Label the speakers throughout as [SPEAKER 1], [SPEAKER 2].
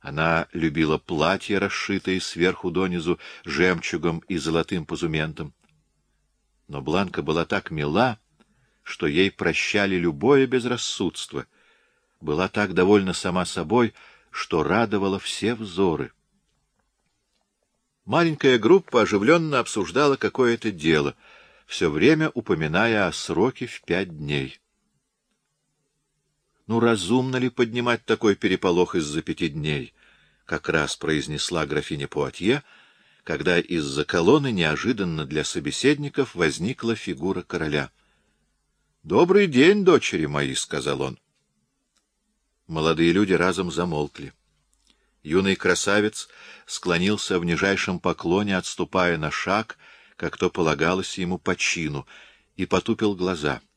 [SPEAKER 1] Она любила платья, расшитые сверху донизу жемчугом и золотым позументом. Но Бланка была так мила, что ей прощали любое безрассудство, была так довольна сама собой, что радовала все взоры. Маленькая группа оживленно обсуждала какое-то дело, все время упоминая о сроке в пять дней. Ну, разумно ли поднимать такой переполох из-за пяти дней? Как раз произнесла графиня Пуатье, когда из-за колонны неожиданно для собеседников возникла фигура короля. — Добрый день, дочери мои, — сказал он. Молодые люди разом замолкли. Юный красавец склонился в нижайшем поклоне, отступая на шаг, как то полагалось ему по чину, и потупил глаза —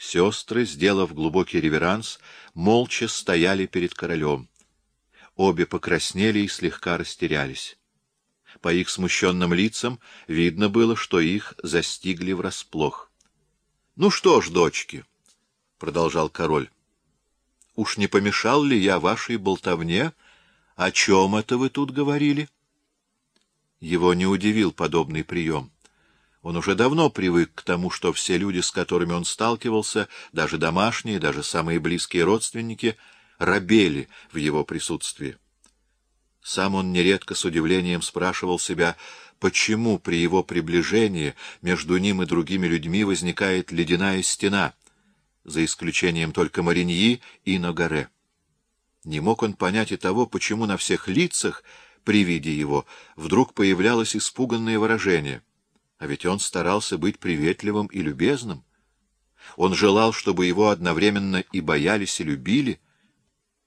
[SPEAKER 1] Сестры, сделав глубокий реверанс, молча стояли перед королем. Обе покраснели и слегка растерялись. По их смущенным лицам видно было, что их застигли врасплох. — Ну что ж, дочки, — продолжал король, — уж не помешал ли я вашей болтовне? О чем это вы тут говорили? Его не удивил подобный прием. Он уже давно привык к тому, что все люди, с которыми он сталкивался, даже домашние, даже самые близкие родственники, робели в его присутствии. Сам он нередко с удивлением спрашивал себя, почему при его приближении между ним и другими людьми возникает ледяная стена, за исключением только Мариньи и Ногаре. Не мог он понять и того, почему на всех лицах при виде его вдруг появлялось испуганное выражение — а ведь он старался быть приветливым и любезным. Он желал, чтобы его одновременно и боялись, и любили.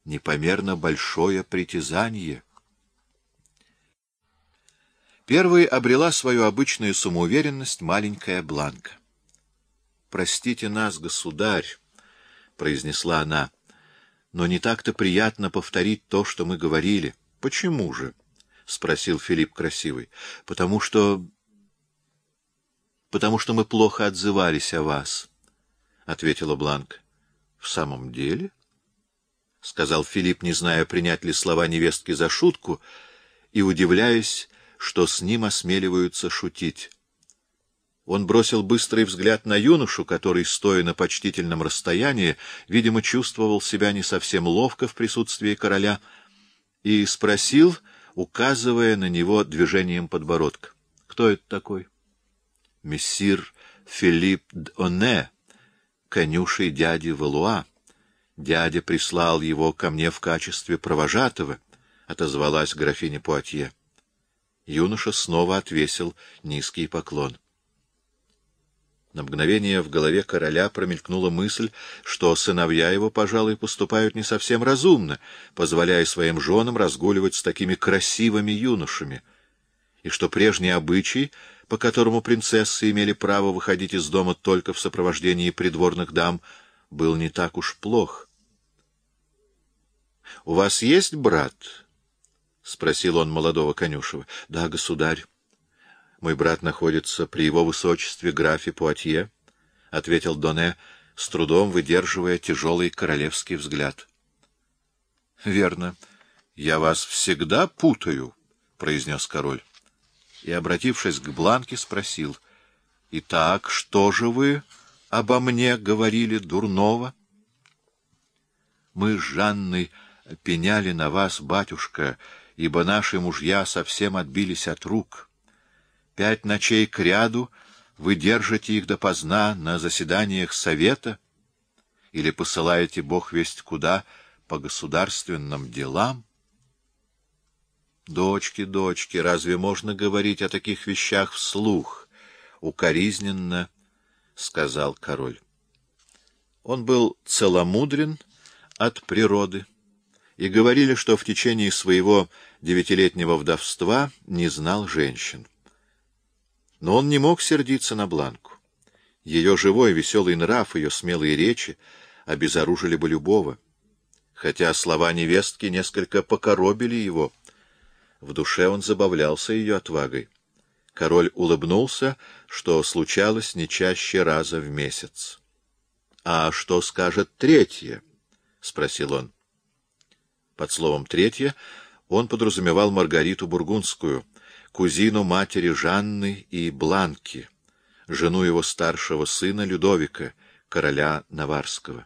[SPEAKER 1] Непомерно большое притязание. Первой обрела свою обычную самоуверенность маленькая Бланка. «Простите нас, государь», — произнесла она, — «но не так-то приятно повторить то, что мы говорили». «Почему же?» — спросил Филипп Красивый. «Потому что потому что мы плохо отзывались о вас, — ответила Бланк. — В самом деле? — сказал Филипп, не зная, принять ли слова невестки за шутку, и удивляясь, что с ним осмеливаются шутить. Он бросил быстрый взгляд на юношу, который, стоя на почтительном расстоянии, видимо, чувствовал себя не совсем ловко в присутствии короля, и спросил, указывая на него движением подбородка. — Кто это такой? Мессир Филипп д'Оне, конюшей дяди Валуа. Дядя прислал его ко мне в качестве провожатого, — отозвалась графиня Пуатье. Юноша снова отвесил низкий поклон. На мгновение в голове короля промелькнула мысль, что сыновья его, пожалуй, поступают не совсем разумно, позволяя своим женам разгуливать с такими красивыми юношами, и что прежний обычай по которому принцессы имели право выходить из дома только в сопровождении придворных дам, был не так уж плох. — У вас есть брат? — спросил он молодого конюшева. — Да, государь. Мой брат находится при его высочестве графе Пуатье, — ответил Доне, с трудом выдерживая тяжелый королевский взгляд. — Верно. Я вас всегда путаю, — произнес король и, обратившись к Бланке, спросил, — Итак, что же вы обо мне говорили дурного? — Мы с Жанной пеняли на вас, батюшка, ибо наши мужья совсем отбились от рук. Пять ночей кряду вы держите их допоздна на заседаниях совета или посылаете бог весть куда по государственным делам? — Дочки, дочки, разве можно говорить о таких вещах вслух? Укоризненно, — сказал король. Он был целомудрен от природы, и говорили, что в течение своего девятилетнего вдовства не знал женщин. Но он не мог сердиться на Бланку. Ее живой веселый нрав, ее смелые речи обезоружили бы любого. Хотя слова невестки несколько покоробили его — в душе он забавлялся ее отвагой. Король улыбнулся, что случалось не чаще раза в месяц. — А что скажет третье? — спросил он. Под словом «третье» Он подразумевал Маргариту Бургундскую, кузину матери Жанны и Бланки, жену его старшего сына Людовика, короля Наварского.